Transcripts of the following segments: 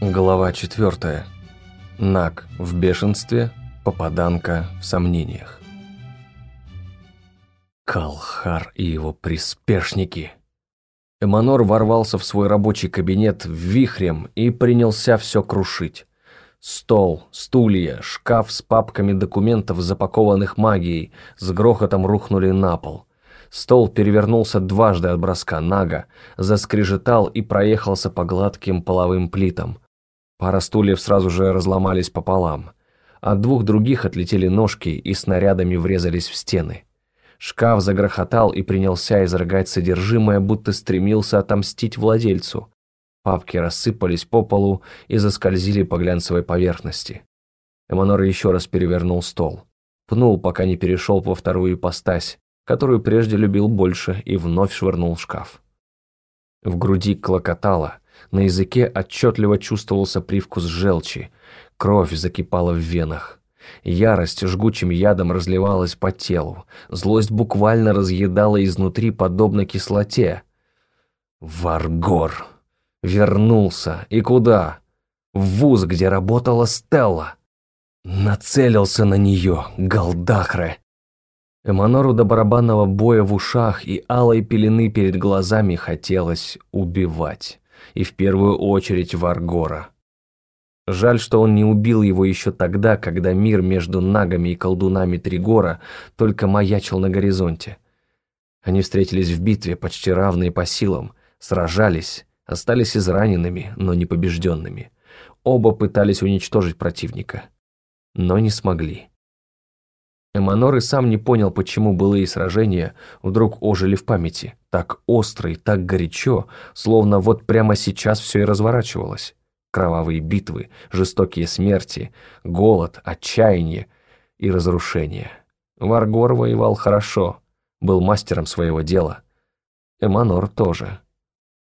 Глава 4. Наг в бешенстве, попаданка в сомнениях. Калхар и его приспешники. Эманор ворвался в свой рабочий кабинет вихрем и принялся все крушить. Стол, стулья, шкаф с папками документов, запакованных магией, с грохотом рухнули на пол. Стол перевернулся дважды от броска Нага, заскрежетал и проехался по гладким половым плитам. Пара стульев сразу же разломались пополам. От двух других отлетели ножки и снарядами врезались в стены. Шкаф загрохотал и принялся изрыгать содержимое, будто стремился отомстить владельцу. Папки рассыпались по полу и заскользили по глянцевой поверхности. Эманор еще раз перевернул стол. Пнул, пока не перешел во вторую ипостась, которую прежде любил больше, и вновь швырнул шкаф. В груди клокотало, на языке отчетливо чувствовался привкус желчи, кровь закипала в венах. Ярость жгучим ядом разливалась по телу, злость буквально разъедала изнутри подобно кислоте. Варгор! Вернулся. И куда? В вуз, где работала Стелла. Нацелился на нее, Галдахре. Эманору до барабанного боя в ушах и алой пелены перед глазами хотелось убивать. И в первую очередь Варгора. Жаль, что он не убил его еще тогда, когда мир между нагами и колдунами Тригора только маячил на горизонте. Они встретились в битве, почти равные по силам, сражались, остались израненными, но не побежденными. Оба пытались уничтожить противника, но не смогли. Эманор и сам не понял, почему былые сражения вдруг ожили в памяти, так остро и так горячо, словно вот прямо сейчас все и разворачивалось. Кровавые битвы, жестокие смерти, голод, отчаяние и разрушение. Варгор воевал хорошо, был мастером своего дела. Эманор тоже.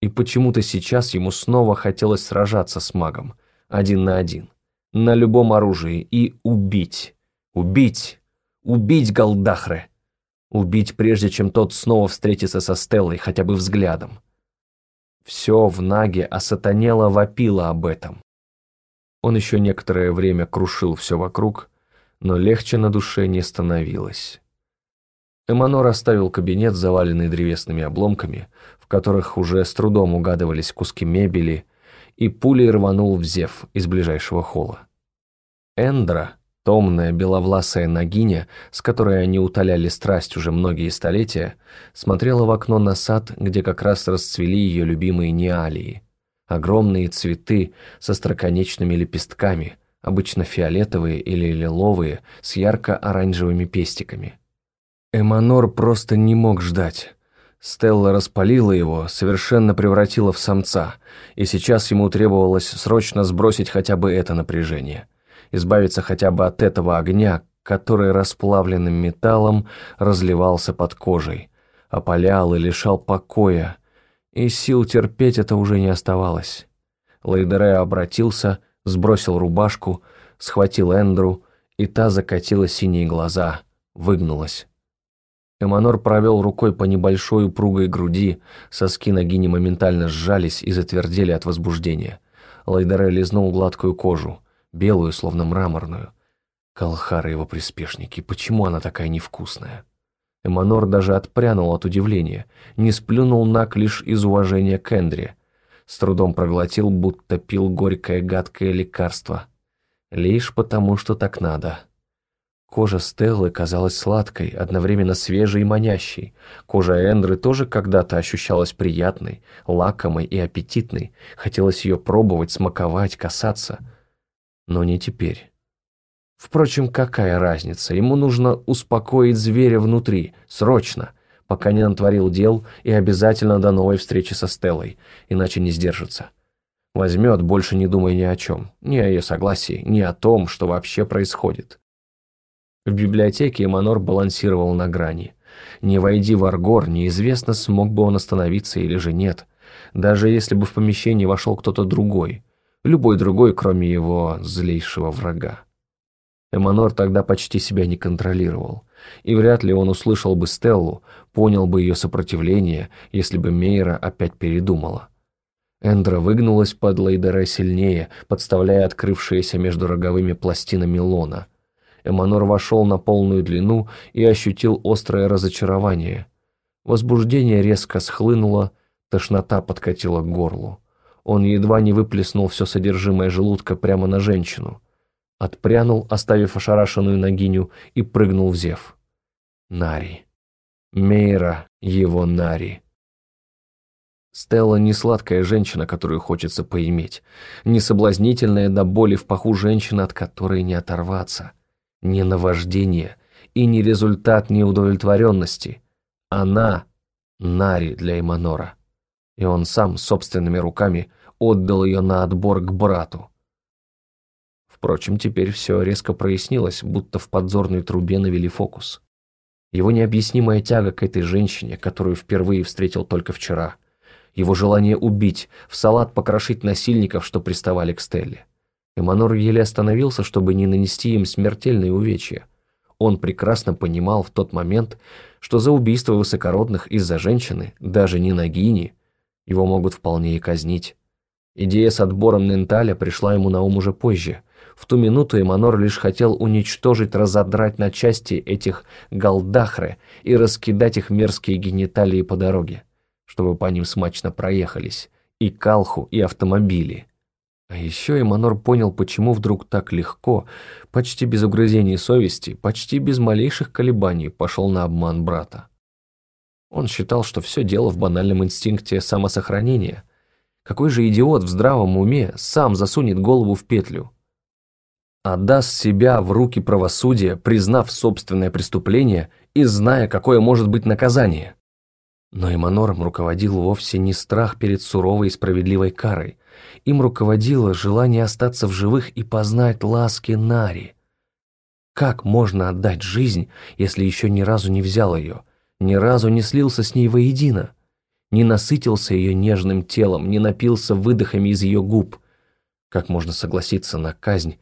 И почему-то сейчас ему снова хотелось сражаться с магом, один на один, на любом оружии и убить, убить, Убить Галдахре. Убить, прежде чем тот снова встретится со Стеллой, хотя бы взглядом. Все в Наге осатанело вопило об этом. Он еще некоторое время крушил все вокруг, но легче на душе не становилось. Эманор оставил кабинет, заваленный древесными обломками, в которых уже с трудом угадывались куски мебели, и пулей рванул в зев из ближайшего холла. Эндра, Томная беловласая ногиня, с которой они утоляли страсть уже многие столетия, смотрела в окно на сад, где как раз расцвели ее любимые неалии. Огромные цветы со строконечными лепестками, обычно фиолетовые или лиловые, с ярко-оранжевыми пестиками. Эманор просто не мог ждать. Стелла распалила его, совершенно превратила в самца, и сейчас ему требовалось срочно сбросить хотя бы это напряжение – избавиться хотя бы от этого огня, который расплавленным металлом разливался под кожей, опалял и лишал покоя, и сил терпеть это уже не оставалось. Лейдере обратился, сбросил рубашку, схватил Эндру, и та закатила синие глаза, выгнулась. Эманор провел рукой по небольшой упругой груди, соски ногини моментально сжались и затвердели от возбуждения. Лайдере лизнул гладкую кожу белую, словно мраморную. Калхара его приспешники, почему она такая невкусная? Эманор даже отпрянул от удивления, не сплюнул нак лишь из уважения к Эндре. С трудом проглотил, будто пил горькое гадкое лекарство. Лишь потому, что так надо. Кожа Стеллы казалась сладкой, одновременно свежей и манящей. Кожа Эндры тоже когда-то ощущалась приятной, лакомой и аппетитной. Хотелось ее пробовать, смаковать, касаться — но не теперь. Впрочем, какая разница? Ему нужно успокоить зверя внутри, срочно, пока не натворил дел и обязательно до новой встречи со Стеллой, иначе не сдержится. Возьмет, больше не думая ни о чем, ни о ее согласии, ни о том, что вообще происходит. В библиотеке Эманор балансировал на грани. Не войди в Аргор, неизвестно, смог бы он остановиться или же нет, даже если бы в помещение вошел кто-то другой – любой другой, кроме его злейшего врага. Эманор тогда почти себя не контролировал, и вряд ли он услышал бы Стеллу, понял бы ее сопротивление, если бы Мейра опять передумала. Эндра выгнулась под Лейдере сильнее, подставляя открывшиеся между роговыми пластинами лона. Эманор вошел на полную длину и ощутил острое разочарование. Возбуждение резко схлынуло, тошнота подкатила к горлу. Он едва не выплеснул все содержимое желудка прямо на женщину. Отпрянул, оставив ошарашенную ногиню, и прыгнул в зев. Нари. Мейра его Нари. Стелла не сладкая женщина, которую хочется поиметь, не соблазнительная до боли в паху женщина, от которой не оторваться, не наваждение и не результат неудовлетворенности. Она — Нари для Эманора. И он сам собственными руками отдал ее на отбор к брату. Впрочем, теперь все резко прояснилось, будто в подзорной трубе навели фокус. Его необъяснимая тяга к этой женщине, которую впервые встретил только вчера — его желание убить, в салат покрошить насильников, что приставали к Стелле. Эманор еле остановился, чтобы не нанести им смертельные увечья. Он прекрасно понимал в тот момент, что за убийство высокородных из-за женщины, даже не Нагини, его могут вполне и казнить. Идея с отбором Ненталя пришла ему на ум уже позже. В ту минуту Эманор лишь хотел уничтожить, разодрать на части этих галдахры и раскидать их мерзкие гениталии по дороге чтобы по ним смачно проехались, и калху, и автомобили. А еще Эманор понял, почему вдруг так легко, почти без угрызений совести, почти без малейших колебаний пошел на обман брата. Он считал, что все дело в банальном инстинкте самосохранения. Какой же идиот в здравом уме сам засунет голову в петлю? Отдаст себя в руки правосудия, признав собственное преступление и зная, какое может быть наказание. Но Эманором руководил вовсе не страх перед суровой и справедливой карой. Им руководило желание остаться в живых и познать ласки Нари. Как можно отдать жизнь, если еще ни разу не взял ее, ни разу не слился с ней воедино, не насытился ее нежным телом, не напился выдохами из ее губ? Как можно согласиться на казнь,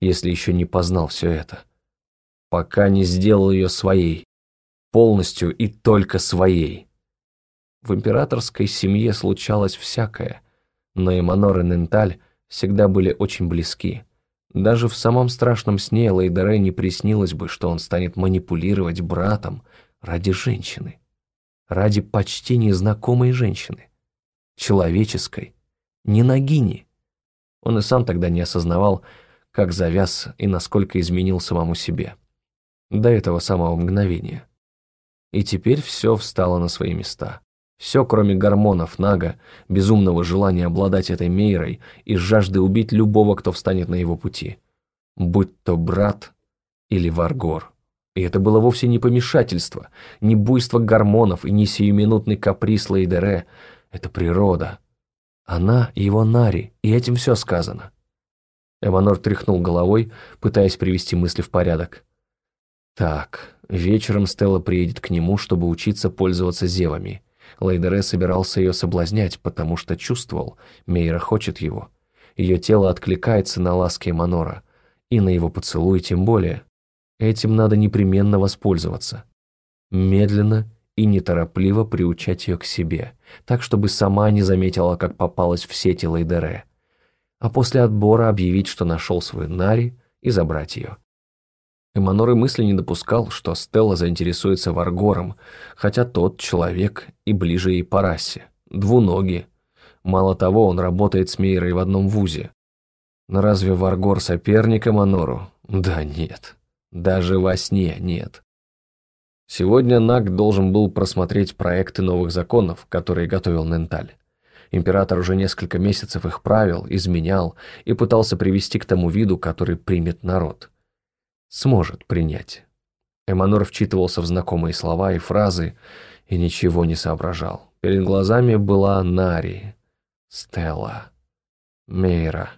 если еще не познал все это? Пока не сделал ее своей, полностью и только своей. В императорской семье случалось всякое, но Эманор и Ненталь всегда были очень близки. Даже в самом страшном сне Лейдере не приснилось бы, что он станет манипулировать братом ради женщины. Ради почти незнакомой женщины. Человеческой. Не ногини. Он и сам тогда не осознавал, как завяз и насколько изменил самому себе. До этого самого мгновения. И теперь все встало на свои места. Все, кроме гормонов Нага, безумного желания обладать этой Мейрой и жажды убить любого, кто встанет на его пути. Будь то брат или Варгор. И это было вовсе не помешательство, не буйство гормонов и не сиюминутный каприз Лейдере. Это природа. Она его Нари, и этим все сказано. Эманор тряхнул головой, пытаясь привести мысли в порядок. Так, вечером Стелла приедет к нему, чтобы учиться пользоваться зевами. Лейдере собирался ее соблазнять, потому что чувствовал, Мейра хочет его. Ее тело откликается на ласки Манора, и на его поцелуй тем более. Этим надо непременно воспользоваться. Медленно и неторопливо приучать ее к себе, так, чтобы сама не заметила, как попалась в сети Лейдере. А после отбора объявить, что нашел свою Нари, и забрать ее. Эманор и мысли не допускал, что Стелла заинтересуется Варгором, хотя тот человек и ближе ей по расе, двуногий. Мало того, он работает с Мейрой в одном вузе. Но разве Варгор соперник Эманору? Да нет. Даже во сне нет. Сегодня Наг должен был просмотреть проекты новых законов, которые готовил Ненталь. Император уже несколько месяцев их правил, изменял и пытался привести к тому виду, который примет народ – сможет принять. Эманор вчитывался в знакомые слова и фразы и ничего не соображал. Перед глазами была Нари, Стелла, Мейра.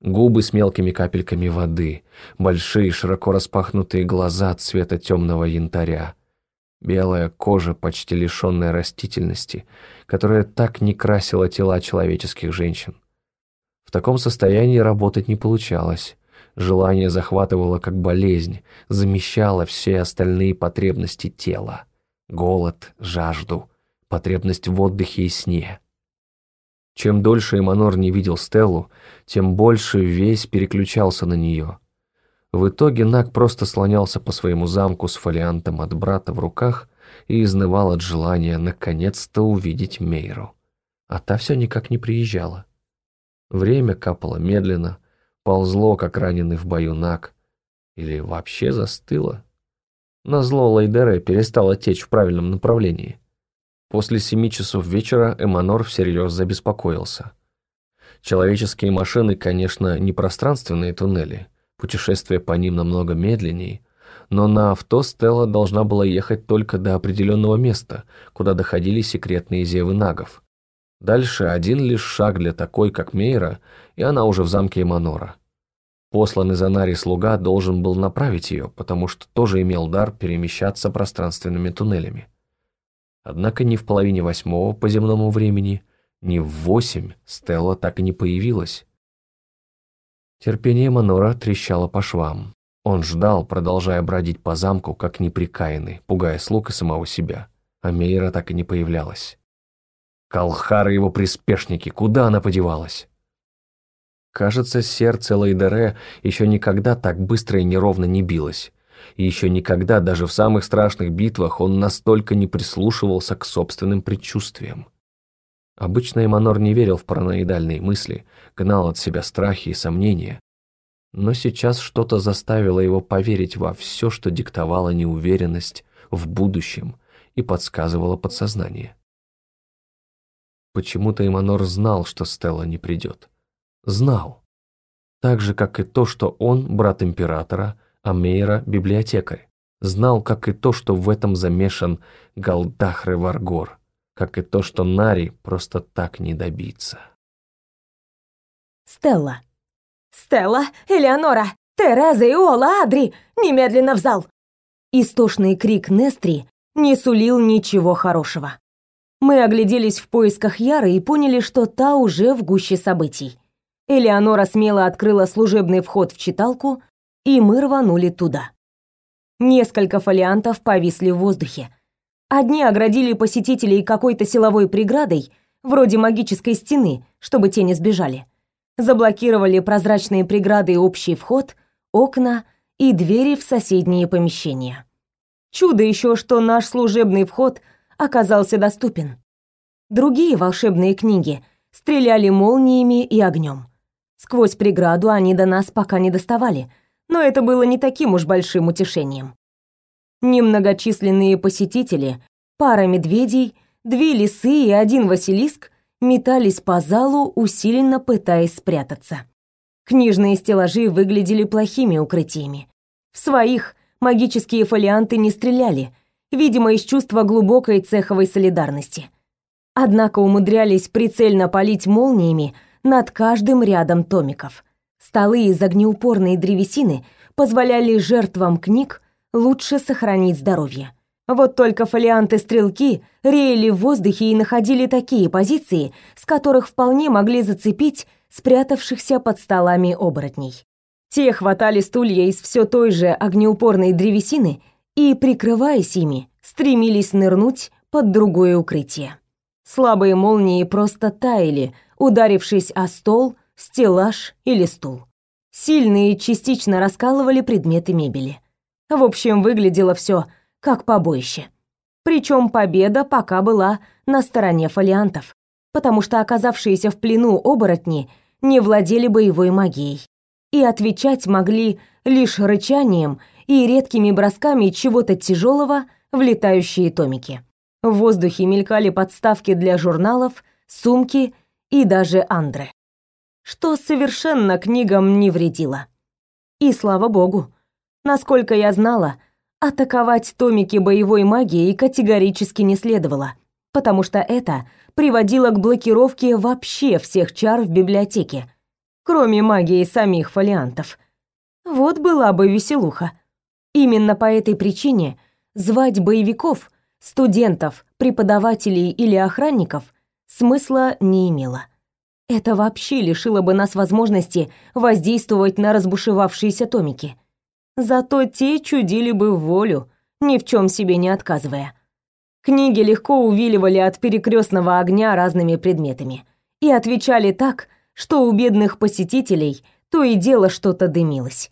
Губы с мелкими капельками воды, большие широко распахнутые глаза цвета темного янтаря, белая кожа, почти лишенная растительности, которая так не красила тела человеческих женщин. В таком состоянии работать не получалось. Желание захватывало как болезнь, замещало все остальные потребности тела. Голод, жажду, потребность в отдыхе и сне. Чем дольше Эманор не видел Стеллу, тем больше весь переключался на нее. В итоге Нак просто слонялся по своему замку с фолиантом от брата в руках и изнывал от желания наконец-то увидеть Мейру. А та все никак не приезжала. Время капало медленно, ползло, как раненый в бою Нак, или вообще застыло. Назло Лайдере перестало течь в правильном направлении. После семи часов вечера Эманор всерьез забеспокоился. Человеческие машины, конечно, не пространственные туннели, путешествие по ним намного медленнее, но на авто Стелла должна была ехать только до определенного места, куда доходили секретные зевы нагов. Дальше один лишь шаг для такой, как Мейра, и она уже в замке Эманора. Посланный за Нари слуга должен был направить ее, потому что тоже имел дар перемещаться пространственными туннелями. Однако ни в половине восьмого по земному времени, ни в восемь Стелла так и не появилась. Терпение Манора трещало по швам. Он ждал, продолжая бродить по замку, как неприкаянный, пугая слуг и самого себя. А Мейра так и не появлялась. Калхар и его приспешники, куда она подевалась? Кажется, сердце Лейдере еще никогда так быстро и неровно не билось и еще никогда, даже в самых страшных битвах, он настолько не прислушивался к собственным предчувствиям. Обычно Эманор не верил в параноидальные мысли, гнал от себя страхи и сомнения. Но сейчас что-то заставило его поверить во все, что диктовало неуверенность в будущем и подсказывало подсознание. Почему-то Эманор знал, что Стелла не придет. Знал. Так же, как и то, что он, брат императора, а Мейра – библиотекарь. Знал, как и то, что в этом замешан Галдахры Варгор, как и то, что Нари просто так не добиться. Стелла. «Стелла, Элеонора, Тереза, Иола, Адри, немедленно в зал!» Истошный крик Нестри не сулил ничего хорошего. Мы огляделись в поисках Яры и поняли, что та уже в гуще событий. Элеонора смело открыла служебный вход в читалку, и мы рванули туда. Несколько фолиантов повисли в воздухе. Одни оградили посетителей какой-то силовой преградой, вроде магической стены, чтобы те не сбежали. Заблокировали прозрачные преграды общий вход, окна и двери в соседние помещения. Чудо еще, что наш служебный вход оказался доступен. Другие волшебные книги стреляли молниями и огнем. Сквозь преграду они до нас пока не доставали, но это было не таким уж большим утешением. Немногочисленные посетители, пара медведей, две лисы и один василиск метались по залу, усиленно пытаясь спрятаться. Книжные стеллажи выглядели плохими укрытиями. В своих магические фолианты не стреляли, видимо, из чувства глубокой цеховой солидарности. Однако умудрялись прицельно палить молниями над каждым рядом томиков – Столы из огнеупорной древесины позволяли жертвам книг лучше сохранить здоровье. Вот только фолианты-стрелки реяли в воздухе и находили такие позиции, с которых вполне могли зацепить спрятавшихся под столами оборотней. Те хватали стулья из все той же огнеупорной древесины и, прикрываясь ими, стремились нырнуть под другое укрытие. Слабые молнии просто таяли, ударившись о стол стеллаж или стул. Сильные частично раскалывали предметы мебели. В общем, выглядело все как побоище. Причем победа пока была на стороне фолиантов, потому что оказавшиеся в плену оборотни не владели боевой магией и отвечать могли лишь рычанием и редкими бросками чего-то тяжелого в летающие томики. В воздухе мелькали подставки для журналов, сумки и даже андры что совершенно книгам не вредило. И слава богу, насколько я знала, атаковать томики боевой магии категорически не следовало, потому что это приводило к блокировке вообще всех чар в библиотеке, кроме магии самих фолиантов. Вот была бы веселуха. Именно по этой причине звать боевиков, студентов, преподавателей или охранников смысла не имело. Это вообще лишило бы нас возможности воздействовать на разбушевавшиеся томики. Зато те чудили бы волю, ни в чем себе не отказывая. Книги легко увиливали от перекрестного огня разными предметами. и отвечали так, что у бедных посетителей то и дело что-то дымилось.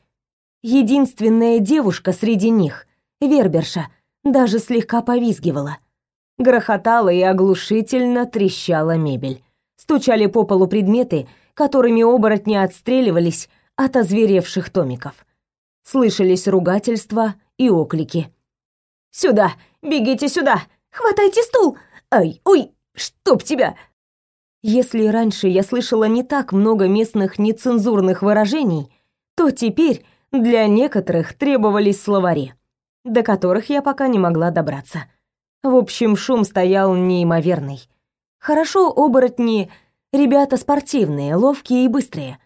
Единственная девушка среди них, Верберша, даже слегка повизгивала. Грохотала и оглушительно трещала мебель. Стучали по полу предметы, которыми оборотни отстреливались от озверевших томиков. Слышались ругательства и оклики. «Сюда! Бегите сюда! Хватайте стул! Ай, ой, чтоб тебя!» Если раньше я слышала не так много местных нецензурных выражений, то теперь для некоторых требовались словари, до которых я пока не могла добраться. В общем, шум стоял неимоверный. Хорошо оборотни ребята спортивные, ловкие и быстрые.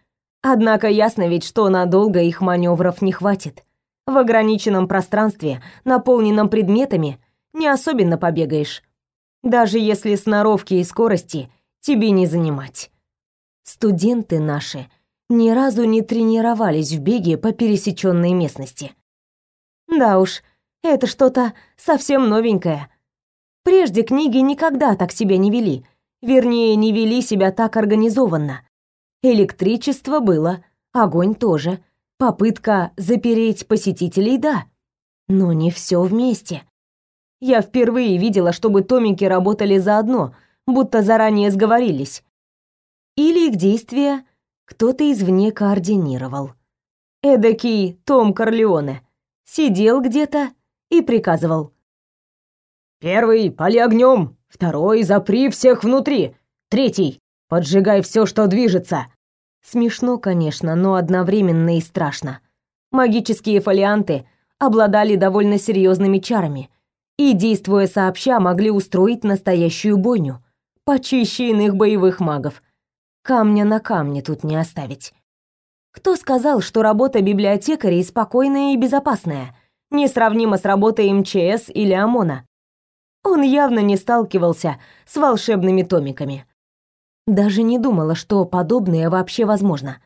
Однако ясно ведь, что надолго их маневров не хватит. В ограниченном пространстве, наполненном предметами, не особенно побегаешь. Даже если сноровки и скорости тебе не занимать. Студенты наши ни разу не тренировались в беге по пересеченной местности. Да уж, это что-то совсем новенькое. Прежде книги никогда так себя не вели, вернее, не вели себя так организованно. Электричество было, огонь тоже. Попытка запереть посетителей, да. Но не все вместе. Я впервые видела, чтобы томики работали заодно, будто заранее сговорились. Или их действия кто-то извне координировал. Эдакий Том Корлеоне. Сидел где-то и приказывал. Первый — пали огнем, второй — запри всех внутри, третий — поджигай все, что движется. Смешно, конечно, но одновременно и страшно. Магические фолианты обладали довольно серьезными чарами и, действуя сообща, могли устроить настоящую бойню, почище иных боевых магов. Камня на камне тут не оставить. Кто сказал, что работа библиотекарей спокойная и безопасная, несравнима с работой МЧС или ОМОНа? Он явно не сталкивался с волшебными томиками. Даже не думала, что подобное вообще возможно.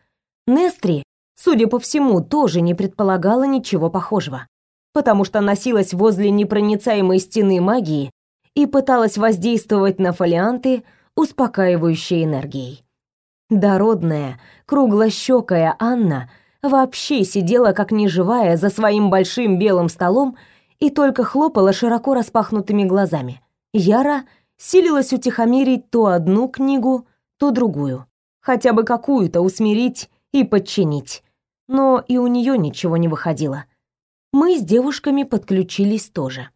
Нестри, судя по всему, тоже не предполагала ничего похожего, потому что носилась возле непроницаемой стены магии и пыталась воздействовать на фолианты успокаивающей энергией. Дородная, круглощекая Анна вообще сидела как неживая за своим большим белым столом и только хлопала широко распахнутыми глазами. Яра силилась утихомирить то одну книгу, то другую. Хотя бы какую-то усмирить и подчинить. Но и у нее ничего не выходило. Мы с девушками подключились тоже.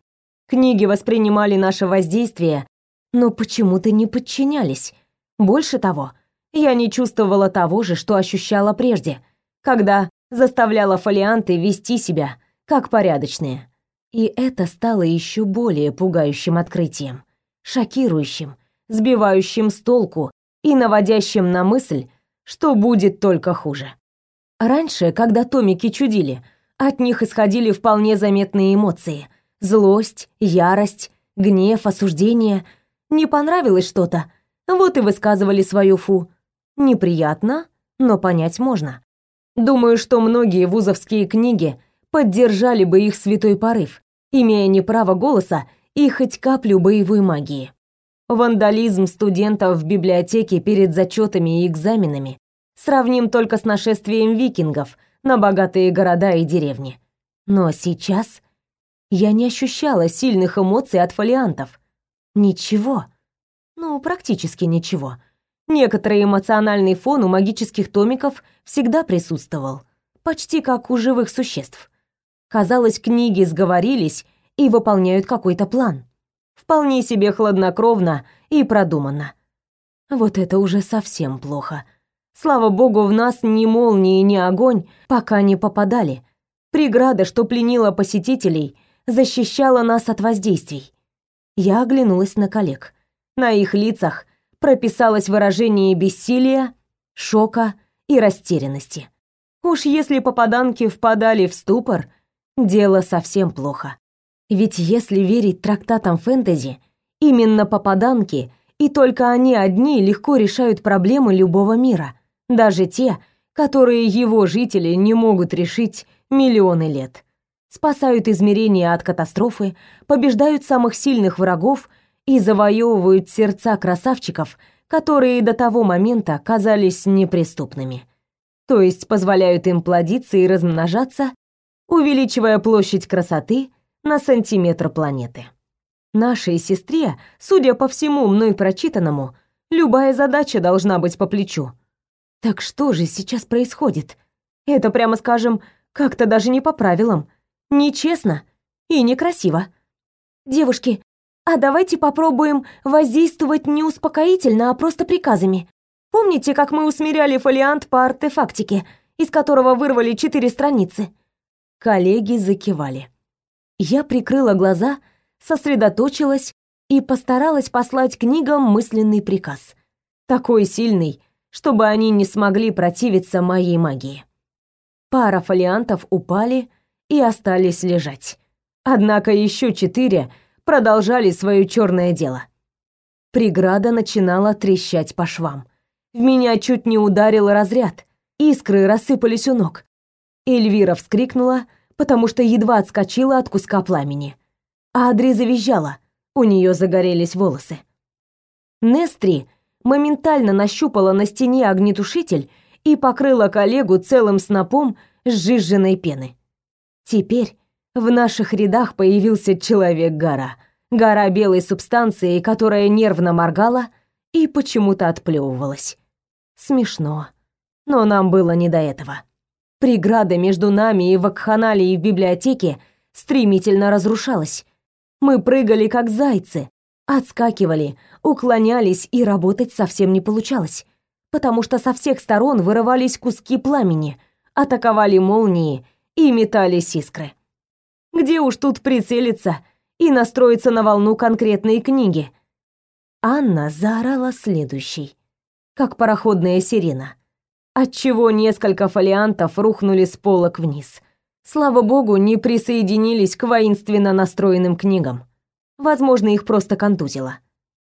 Книги воспринимали наше воздействие, но почему-то не подчинялись. Больше того, я не чувствовала того же, что ощущала прежде, когда заставляла фолианты вести себя как порядочные. И это стало еще более пугающим открытием, шокирующим, сбивающим с толку и наводящим на мысль, что будет только хуже. Раньше, когда томики чудили, от них исходили вполне заметные эмоции: злость, ярость, гнев, осуждение. Не понравилось что-то, вот и высказывали свою фу. Неприятно, но понять можно. Думаю, что многие вузовские книги поддержали бы их святой порыв, имея не право голоса и хоть каплю боевой магии. Вандализм студентов в библиотеке перед зачетами и экзаменами сравним только с нашествием викингов на богатые города и деревни. Но сейчас я не ощущала сильных эмоций от фолиантов. Ничего. Ну, практически ничего. Некоторый эмоциональный фон у магических томиков всегда присутствовал, почти как у живых существ. Казалось, книги сговорились и выполняют какой-то план. Вполне себе хладнокровно и продуманно. Вот это уже совсем плохо. Слава богу, в нас ни молнии, ни огонь пока не попадали. Преграда, что пленила посетителей, защищала нас от воздействий. Я оглянулась на коллег. На их лицах прописалось выражение бессилия, шока и растерянности. Уж если попаданки впадали в ступор, дело совсем плохо. Ведь если верить трактатам фэнтези, именно попаданки и только они одни легко решают проблемы любого мира, даже те, которые его жители не могут решить миллионы лет. Спасают измерения от катастрофы, побеждают самых сильных врагов и завоевывают сердца красавчиков, которые до того момента казались неприступными. То есть позволяют им плодиться и размножаться, увеличивая площадь красоты на сантиметр планеты. Нашей сестре, судя по всему мной прочитанному, любая задача должна быть по плечу. Так что же сейчас происходит? Это, прямо скажем, как-то даже не по правилам, нечестно и некрасиво. Девушки, а давайте попробуем воздействовать не успокоительно, а просто приказами. Помните, как мы усмиряли фолиант по артефактике, из которого вырвали четыре страницы? Коллеги закивали. Я прикрыла глаза, сосредоточилась и постаралась послать книгам мысленный приказ. Такой сильный, чтобы они не смогли противиться моей магии. Пара фолиантов упали и остались лежать. Однако еще четыре продолжали свое черное дело. Преграда начинала трещать по швам. В меня чуть не ударил разряд. Искры рассыпались у ног. Эльвира вскрикнула, потому что едва отскочила от куска пламени. Адри завизжала, у нее загорелись волосы. Нестри моментально нащупала на стене огнетушитель и покрыла коллегу целым снопом сжиженной пены. Теперь в наших рядах появился человек-гора. Гора белой субстанции, которая нервно моргала и почему-то отплевывалась. Смешно. Но нам было не до этого. Преграда между нами и вакханалией в библиотеке стремительно разрушалась. Мы прыгали как зайцы, отскакивали, уклонялись, и работать совсем не получалось, потому что со всех сторон вырывались куски пламени, атаковали молнии и метались искры. Где уж тут прицелиться и настроиться на волну конкретной книги? Анна заорала следующий, как пароходная сирена, отчего несколько фолиантов рухнули с полок вниз. Слава богу, не присоединились к воинственно настроенным книгам. Возможно, их просто контузило.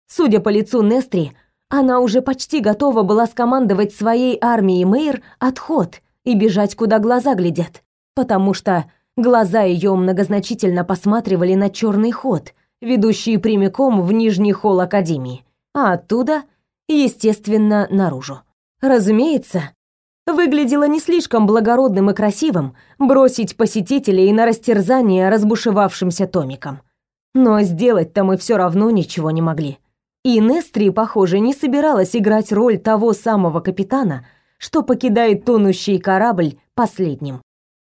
Судя по лицу Нестри, она уже почти готова была скомандовать своей армией Мейр отход и бежать, куда глаза глядят, потому что Глаза ее многозначительно посматривали на черный ход, ведущий прямиком в нижний холл Академии, а оттуда, естественно, наружу. Разумеется, выглядело не слишком благородным и красивым бросить посетителей на растерзание разбушевавшимся томиком. Но сделать-то мы все равно ничего не могли. И Нестри, похоже, не собиралась играть роль того самого капитана, что покидает тонущий корабль последним.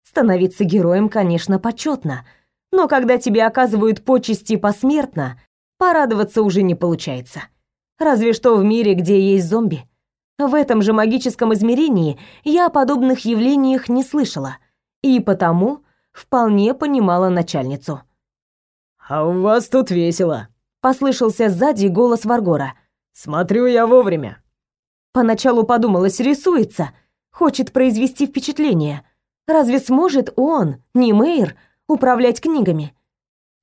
Становиться героем, конечно, почетно, но когда тебе оказывают почести посмертно, порадоваться уже не получается. Разве что в мире, где есть зомби. В этом же магическом измерении я о подобных явлениях не слышала, и потому вполне понимала начальницу. «А у вас тут весело», — послышался сзади голос Варгора. «Смотрю я вовремя». Поначалу подумалось, рисуется, хочет произвести впечатление — Разве сможет он, не Мейер, управлять книгами?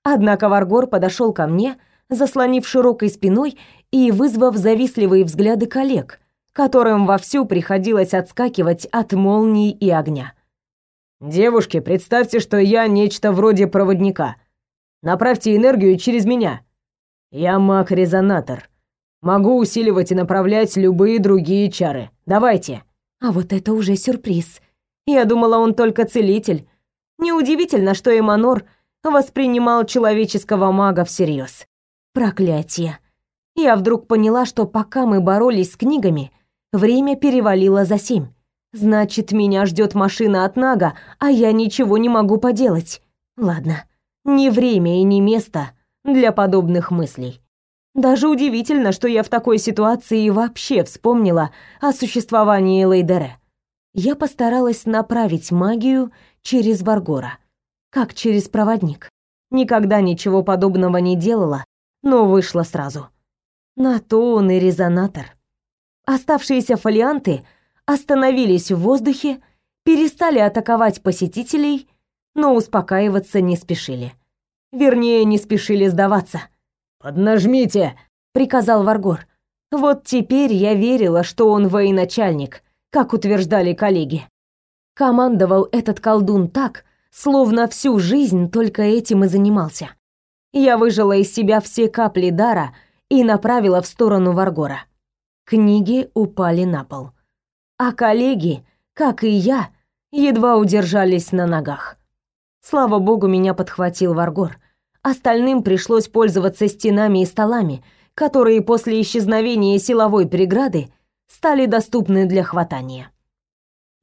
Однако Варгор подошел ко мне, заслонив широкой спиной и вызвав завистливые взгляды коллег, которым вовсю приходилось отскакивать от молний и огня. «Девушки, представьте, что я нечто вроде проводника. Направьте энергию через меня. Я маг-резонатор. Могу усиливать и направлять любые другие чары. Давайте». А вот это уже сюрприз. Я думала, он только целитель. Неудивительно, что Эманор воспринимал человеческого мага всерьез. Проклятие. Я вдруг поняла, что пока мы боролись с книгами, время перевалило за семь. Значит, меня ждет машина от Нага, а я ничего не могу поделать. Ладно, не время и не место для подобных мыслей. Даже удивительно, что я в такой ситуации вообще вспомнила о существовании Лейдере я постаралась направить магию через Варгора, как через проводник. Никогда ничего подобного не делала, но вышла сразу. На то он и резонатор. Оставшиеся фолианты остановились в воздухе, перестали атаковать посетителей, но успокаиваться не спешили. Вернее, не спешили сдаваться. «Поднажмите!» — приказал Варгор. Вот теперь я верила, что он военачальник — как утверждали коллеги. Командовал этот колдун так, словно всю жизнь только этим и занимался. Я выжила из себя все капли дара и направила в сторону Варгора. Книги упали на пол. А коллеги, как и я, едва удержались на ногах. Слава богу, меня подхватил Варгор. Остальным пришлось пользоваться стенами и столами, которые после исчезновения силовой преграды стали доступны для хватания.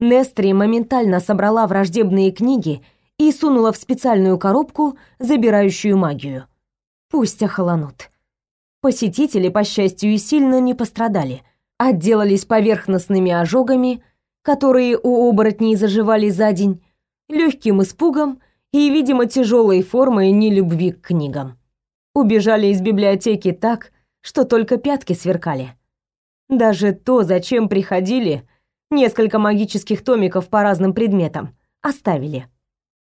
Нестри моментально собрала враждебные книги и сунула в специальную коробку, забирающую магию. Пусть охолонут. Посетители, по счастью, сильно не пострадали, отделались поверхностными ожогами, которые у оборотней заживали за день, легким испугом и, видимо, тяжелой формой нелюбви к книгам. Убежали из библиотеки так, что только пятки сверкали. Даже то, зачем приходили, несколько магических томиков по разным предметам, оставили.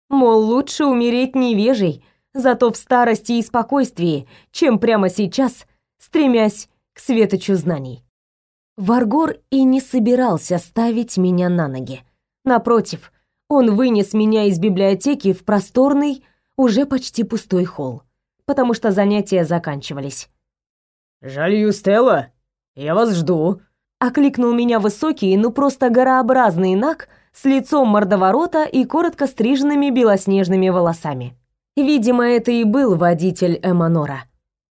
Мол, лучше умереть невежей, зато в старости и спокойствии, чем прямо сейчас, стремясь к светочу знаний. Варгор и не собирался ставить меня на ноги. Напротив, он вынес меня из библиотеки в просторный, уже почти пустой холл, потому что занятия заканчивались. «Жалью, Стелла, я вас жду», — окликнул меня высокий, ну просто горообразный наг с лицом мордоворота и коротко стриженными белоснежными волосами. Видимо, это и был водитель Эманора.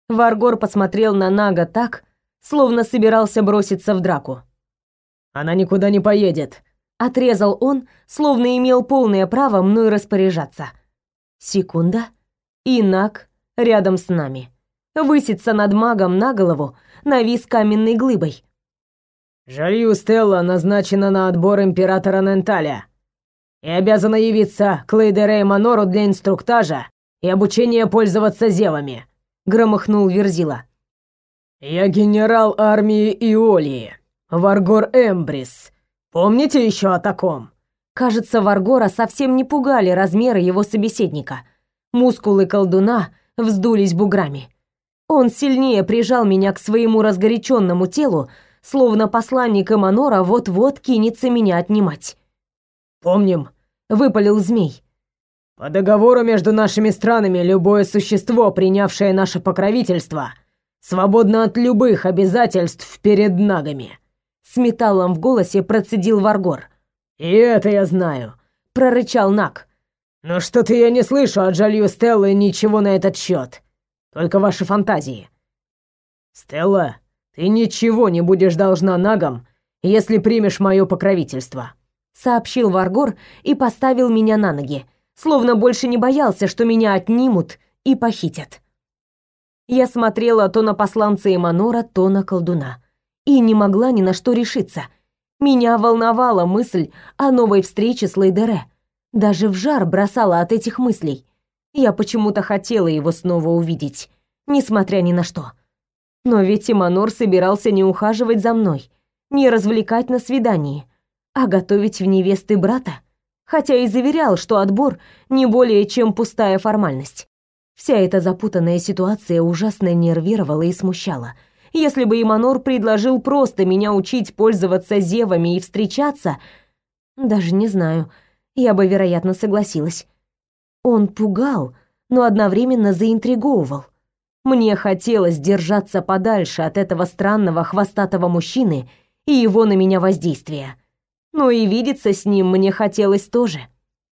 Варгор посмотрел на Нага так, словно собирался броситься в драку. «Она никуда не поедет», — отрезал он, словно имел полное право мной распоряжаться. Секунда, и Наг рядом с нами. Высится над магом на голову, навис каменной глыбой. «Жалью Стелла назначена на отбор императора Ненталя и обязана явиться к Лейдере Манору для инструктажа и обучения пользоваться зевами», — громыхнул Верзила. «Я генерал армии Иолии, Варгор Эмбрис. Помните еще о таком?» Кажется, Варгора совсем не пугали размеры его собеседника. Мускулы колдуна вздулись буграми. Он сильнее прижал меня к своему разгоряченному телу, словно посланник Эманора вот-вот кинется меня отнимать. «Помним», — выпалил змей. «По договору между нашими странами любое существо, принявшее наше покровительство, свободно от любых обязательств перед нагами», — с металлом в голосе процедил Варгор. «И это я знаю», — прорычал Наг. «Но что-то я не слышу от Жалью Стеллы ничего на этот счет. Только ваши фантазии. Стелла, ты ничего не будешь должна нагам, если примешь мое покровительство, сообщил Варгор и поставил меня на ноги, словно больше не боялся, что меня отнимут и похитят. Я смотрела то на посланца Эманора, то на колдуна и не могла ни на что решиться. Меня волновала мысль о новой встрече с Лейдере. Даже в жар бросала от этих мыслей. Я почему-то хотела его снова увидеть, несмотря ни на что. Но ведь Иманор собирался не ухаживать за мной, не развлекать на свидании, а готовить в невесты брата, хотя и заверял, что отбор не более чем пустая формальность. Вся эта запутанная ситуация ужасно нервировала и смущала. Если бы Иманор предложил просто меня учить пользоваться зевами и встречаться, даже не знаю, я бы, вероятно, согласилась. Он пугал, но одновременно заинтриговывал. Мне хотелось держаться подальше от этого странного хвостатого мужчины и его на меня воздействия. Но и видеться с ним мне хотелось тоже.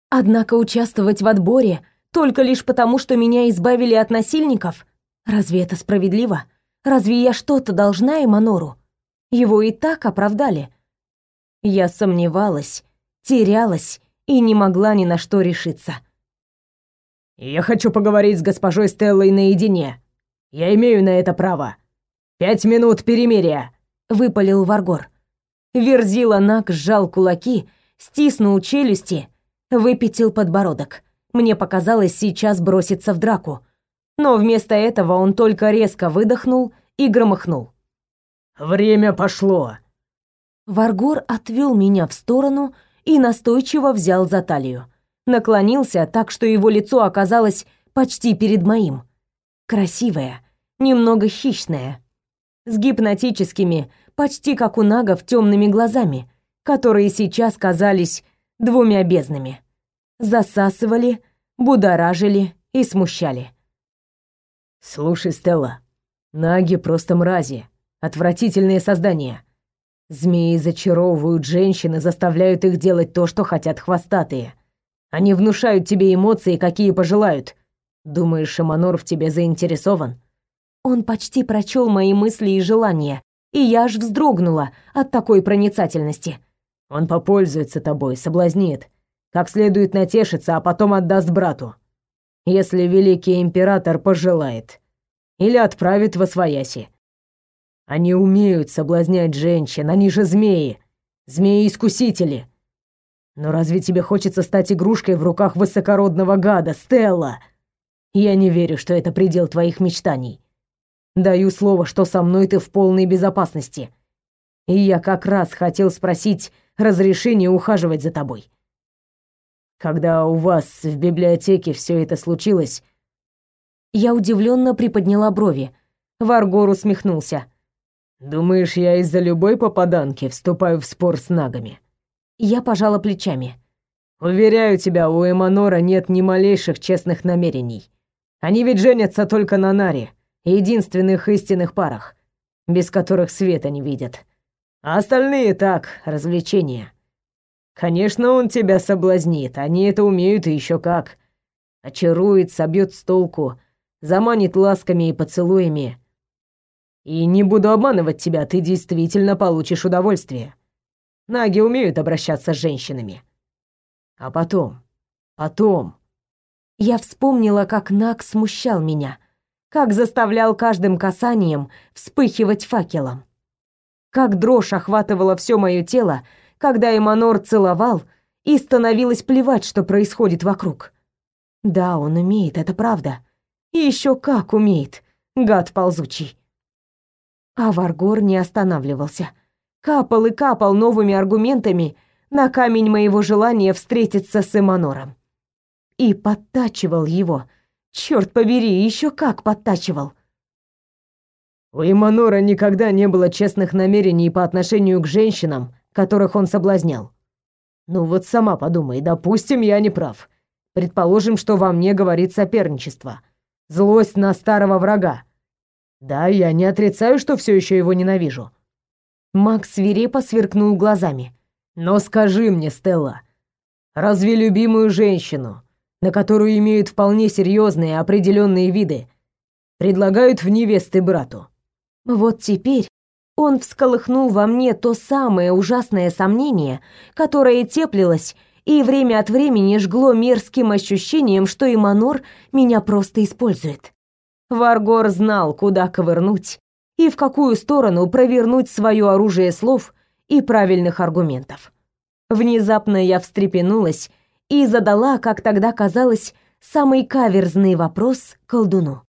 Однако участвовать в отборе только лишь потому, что меня избавили от насильников, разве это справедливо? Разве я что-то должна Эманору? Его и так оправдали. Я сомневалась, терялась и не могла ни на что решиться. «Я хочу поговорить с госпожой Стеллой наедине. Я имею на это право. Пять минут перемирия», — выпалил Варгор. Верзила Нак сжал кулаки, стиснул челюсти, выпятил подбородок. Мне показалось сейчас броситься в драку. Но вместо этого он только резко выдохнул и громыхнул. «Время пошло!» Варгор отвел меня в сторону и настойчиво взял за талию наклонился так, что его лицо оказалось почти перед моим. Красивое, немного хищное, с гипнотическими, почти как у нагов, темными глазами, которые сейчас казались двумя безднами. Засасывали, будоражили и смущали. «Слушай, Стелла, наги просто мрази, отвратительные создания. Змеи зачаровывают женщин и заставляют их делать то, что хотят хвостатые. Они внушают тебе эмоции, какие пожелают. Думаешь, Шаманор в тебе заинтересован? Он почти прочел мои мысли и желания, и я аж вздрогнула от такой проницательности. Он попользуется тобой, соблазнит, как следует натешится, а потом отдаст брату. Если великий император пожелает. Или отправит во свояси. Они умеют соблазнять женщин, они же змеи. Змеи-искусители. Но разве тебе хочется стать игрушкой в руках высокородного гада, Стелла? Я не верю, что это предел твоих мечтаний. Даю слово, что со мной ты в полной безопасности. И я как раз хотел спросить разрешение ухаживать за тобой. Когда у вас в библиотеке все это случилось, я удивленно приподняла брови. Варгор усмехнулся. Думаешь, я из-за любой попаданки вступаю в спор с нагами? Я пожала плечами. Уверяю тебя, у Эманора нет ни малейших честных намерений. Они ведь женятся только на Наре единственных истинных парах, без которых света не видят. А остальные так, развлечения. Конечно, он тебя соблазнит, они это умеют и еще как. Очарует, собьет с толку, заманит ласками и поцелуями. И не буду обманывать тебя, ты действительно получишь удовольствие. Наги умеют обращаться с женщинами. А потом, потом... Я вспомнила, как Наг смущал меня, как заставлял каждым касанием вспыхивать факелом. Как дрожь охватывала все мое тело, когда Эманор целовал, и становилось плевать, что происходит вокруг. Да, он умеет, это правда. И еще как умеет, гад ползучий. А Варгор не останавливался. Капал и капал новыми аргументами на камень моего желания встретиться с Эманором. И подтачивал его, Черт побери, еще как подтачивал. У Иманора никогда не было честных намерений по отношению к женщинам, которых он соблазнял. Ну вот сама подумай, допустим, я не прав. Предположим, что во мне говорит соперничество. Злость на старого врага. Да, я не отрицаю, что все еще его ненавижу. Макс свирепо сверкнул глазами. Но скажи мне, Стелла, разве любимую женщину, на которую имеют вполне серьезные определенные виды, предлагают в невесты брату. Вот теперь он всколыхнул во мне то самое ужасное сомнение, которое теплилось и время от времени жгло мерзким ощущением, что Иманор меня просто использует. Варгор знал, куда ковырнуть и в какую сторону провернуть свое оружие слов и правильных аргументов. Внезапно я встрепенулась и задала, как тогда казалось, самый каверзный вопрос колдуну.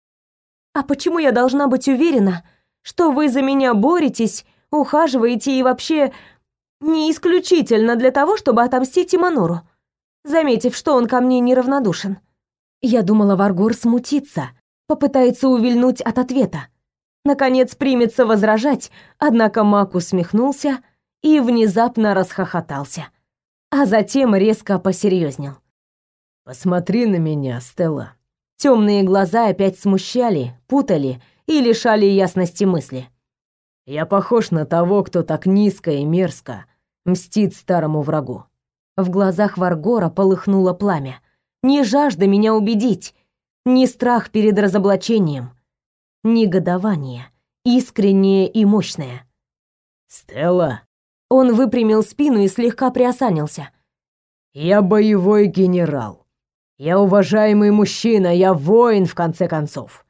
«А почему я должна быть уверена, что вы за меня боретесь, ухаживаете и вообще не исключительно для того, чтобы отомстить Иманору?» заметив, что он ко мне неравнодушен. Я думала, Варгор смутится, попытается увильнуть от ответа. Наконец примется возражать, однако Мак усмехнулся и внезапно расхохотался а затем резко посерьезнел. «Посмотри на меня, Стелла». Темные глаза опять смущали, путали и лишали ясности мысли. «Я похож на того, кто так низко и мерзко мстит старому врагу». В глазах Варгора полыхнуло пламя. Не жажда меня убедить, не страх перед разоблачением, негодование, искреннее и мощное. «Стелла», он выпрямил спину и слегка приосанился. «Я боевой генерал. Я уважаемый мужчина, я воин, в конце концов.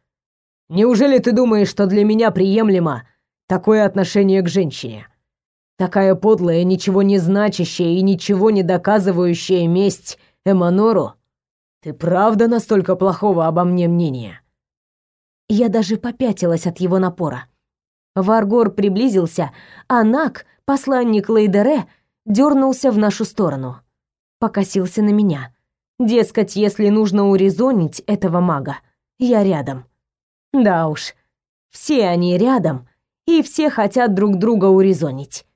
Неужели ты думаешь, что для меня приемлемо такое отношение к женщине? Такая подлая, ничего не значащая и ничего не доказывающая месть Эманору? Ты правда настолько плохого обо мне мнения?» Я даже попятилась от его напора. Варгор приблизился, а Нак посланник Лейдере дернулся в нашу сторону. Покосился на меня. Дескать, если нужно урезонить этого мага, я рядом. Да уж, все они рядом, и все хотят друг друга урезонить.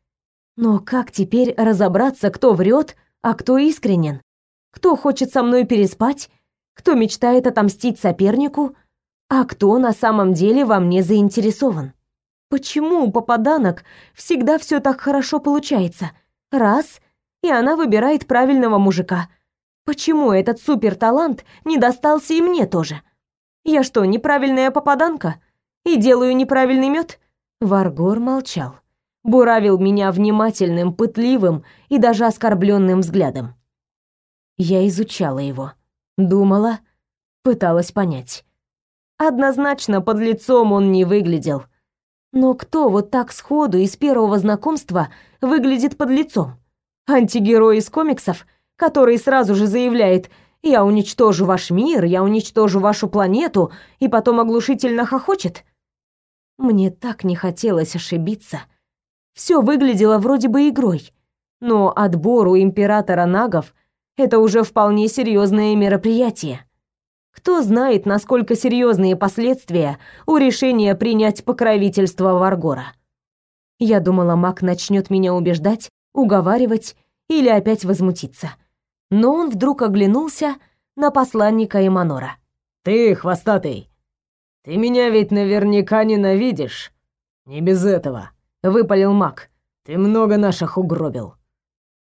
Но как теперь разобраться, кто врет, а кто искренен? Кто хочет со мной переспать? Кто мечтает отомстить сопернику? А кто на самом деле во мне заинтересован? Почему у попаданок всегда все так хорошо получается? Раз, и она выбирает правильного мужика. Почему этот суперталант не достался и мне тоже? Я что, неправильная попаданка? И делаю неправильный мед? Варгор молчал. Буравил меня внимательным, пытливым и даже оскорбленным взглядом. Я изучала его. Думала, пыталась понять. Однозначно под лицом он не выглядел. Но кто вот так сходу из первого знакомства выглядит под лицом? Антигерой из комиксов, который сразу же заявляет «Я уничтожу ваш мир, я уничтожу вашу планету», и потом оглушительно хохочет? Мне так не хотелось ошибиться. Все выглядело вроде бы игрой, но отбор у императора нагов — это уже вполне серьезное мероприятие. Кто знает, насколько серьезные последствия у решения принять покровительство Варгора. Я думала, маг начнет меня убеждать, уговаривать или опять возмутиться. Но он вдруг оглянулся на посланника Эманора. «Ты, хвостатый, ты меня ведь наверняка ненавидишь. Не без этого», — выпалил маг. «Ты много наших угробил.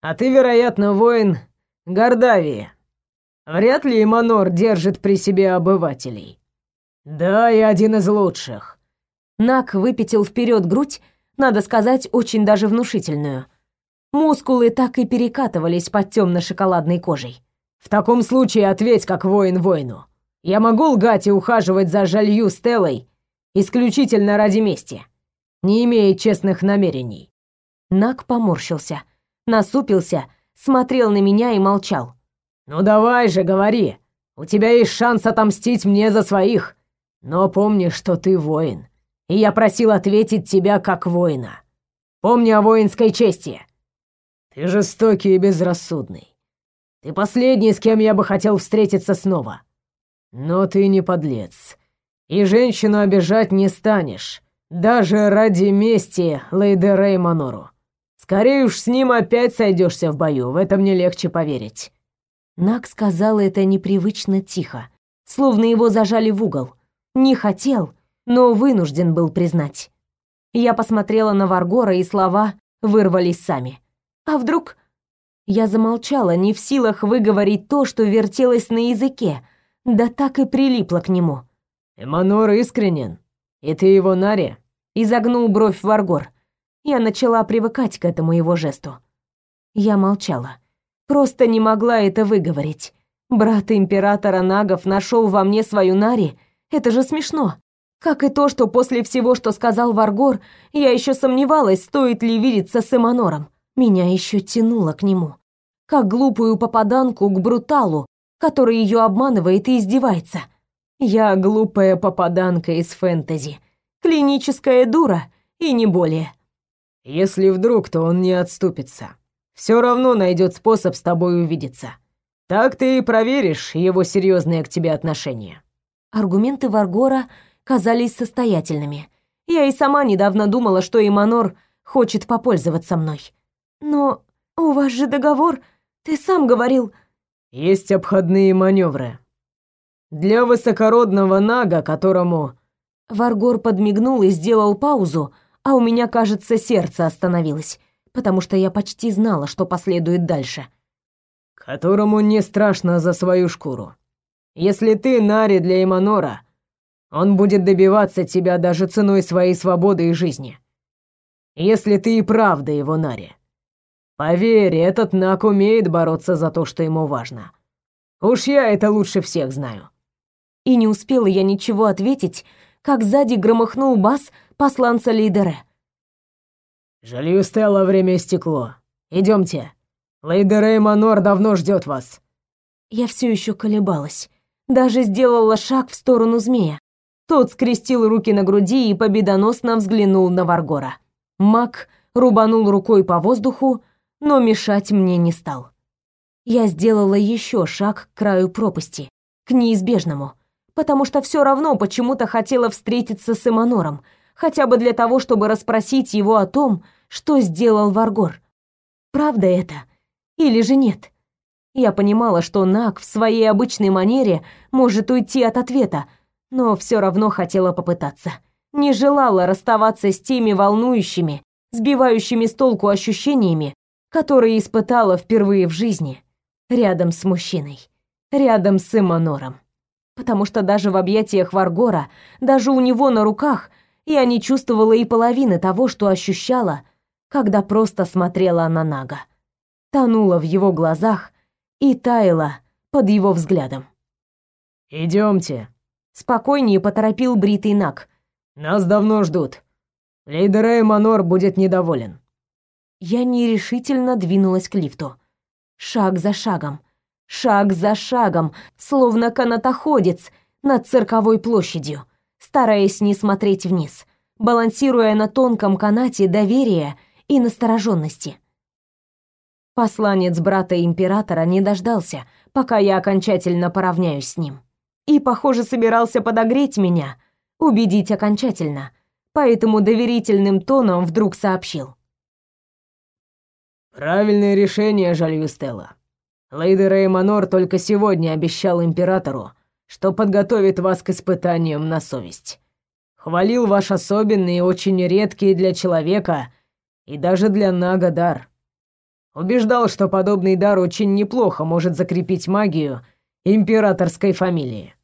А ты, вероятно, воин Гордавии, Вряд ли Иманор держит при себе обывателей. Да, и один из лучших. Нак выпятил вперед грудь, надо сказать, очень даже внушительную. Мускулы так и перекатывались под темно-шоколадной кожей. В таком случае ответь как воин воину. Я могу лгать и ухаживать за жалью Стеллой исключительно ради мести, не имея честных намерений. Нак поморщился, насупился, смотрел на меня и молчал. «Ну давай же, говори. У тебя есть шанс отомстить мне за своих. Но помни, что ты воин. И я просил ответить тебя как воина. Помни о воинской чести. Ты жестокий и безрассудный. Ты последний, с кем я бы хотел встретиться снова. Но ты не подлец. И женщину обижать не станешь. Даже ради мести Лейде Реймонору. Скорее уж с ним опять сойдешься в бою, в это мне легче поверить. Нак сказал это непривычно тихо, словно его зажали в угол. Не хотел, но вынужден был признать. Я посмотрела на Варгора, и слова вырвались сами. А вдруг... Я замолчала, не в силах выговорить то, что вертелось на языке, да так и прилипло к нему. «Эманор искренен, и ты его Наре?» Изогнул бровь Варгор. Я начала привыкать к этому его жесту. Я молчала. Просто не могла это выговорить. Брат императора Нагов нашел во мне свою Нари. Это же смешно. Как и то, что после всего, что сказал Варгор, я еще сомневалась, стоит ли видеться с Эманором. Меня еще тянуло к нему. Как глупую попаданку к бруталу, который ее обманывает и издевается. Я глупая попаданка из фэнтези. Клиническая дура, и не более. Если вдруг, то он не отступится все равно найдет способ с тобой увидеться. Так ты и проверишь его серьезное к тебе отношение». Аргументы Варгора казались состоятельными. Я и сама недавно думала, что Иманор хочет попользоваться мной. Но у вас же договор, ты сам говорил. Есть обходные маневры. Для высокородного нага, которому... Варгор подмигнул и сделал паузу, а у меня, кажется, сердце остановилось потому что я почти знала, что последует дальше. Которому не страшно за свою шкуру. Если ты Нари для Эманора, он будет добиваться тебя даже ценой своей свободы и жизни. Если ты и правда его Нари. Поверь, этот Нак умеет бороться за то, что ему важно. Уж я это лучше всех знаю. И не успела я ничего ответить, как сзади громыхнул бас посланца Лидере. «Жалью Стелла, время истекло. Идемте. Лейдер Реймонор давно ждет вас». Я все еще колебалась. Даже сделала шаг в сторону змея. Тот скрестил руки на груди и победоносно взглянул на Варгора. Мак рубанул рукой по воздуху, но мешать мне не стал. Я сделала еще шаг к краю пропасти, к неизбежному, потому что все равно почему-то хотела встретиться с Эманором, хотя бы для того, чтобы расспросить его о том, что сделал Варгор. Правда это или же нет? Я понимала, что Нак в своей обычной манере может уйти от ответа, но все равно хотела попытаться. не желала расставаться с теми волнующими, сбивающими с толку ощущениями, которые испытала впервые в жизни, рядом с мужчиной, рядом с Эманором. Потому что даже в объятиях Варгора, даже у него на руках, я не чувствовала и половины того, что ощущала, когда просто смотрела на Нага. Тонула в его глазах и таяла под его взглядом. Идемте, спокойнее поторопил бритый Наг. Нас давно ждут. Лейдер Манор будет недоволен. Я нерешительно двинулась к лифту. Шаг за шагом, шаг за шагом, словно канатоходец над цирковой площадью, стараясь не смотреть вниз, балансируя на тонком канате доверия и настороженности. Посланец брата императора не дождался, пока я окончательно поравняюсь с ним. И, похоже, собирался подогреть меня, убедить окончательно, поэтому доверительным тоном вдруг сообщил. «Правильное решение, жалью Стелла. Лейдер Реймонор только сегодня обещал императору, что подготовит вас к испытаниям на совесть. Хвалил ваш особенный и очень редкий для человека и даже для Нага дар. Убеждал, что подобный дар очень неплохо может закрепить магию императорской фамилии.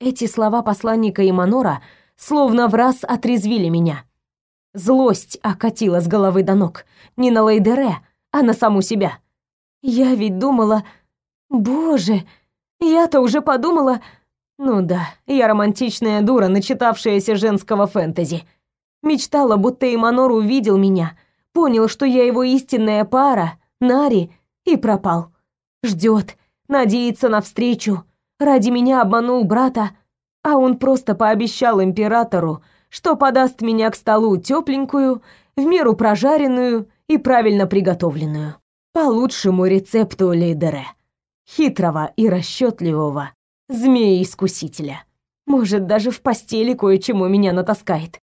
Эти слова посланника Иманора словно в раз отрезвили меня. Злость окатила с головы до ног. Не на Лейдере, а на саму себя. Я ведь думала... Боже, я-то уже подумала... Ну да, я романтичная дура, начитавшаяся женского фэнтези. Мечтала, будто Иманор увидел меня, понял, что я его истинная пара, Нари, и пропал. Ждет, надеется на встречу. Ради меня обманул брата, а он просто пообещал императору, что подаст меня к столу тепленькую, в меру прожаренную и правильно приготовленную по лучшему рецепту Лейдере. Хитрого и расчетливого змея-искусителя. Может, даже в постели кое-чему меня натаскает.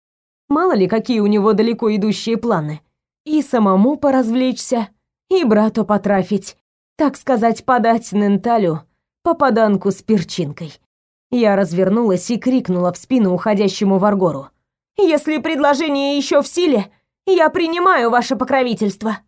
Мало ли, какие у него далеко идущие планы. И самому поразвлечься, и брату потрафить. Так сказать, подать Ненталю попаданку с перчинкой. Я развернулась и крикнула в спину уходящему Варгору. «Если предложение еще в силе, я принимаю ваше покровительство!»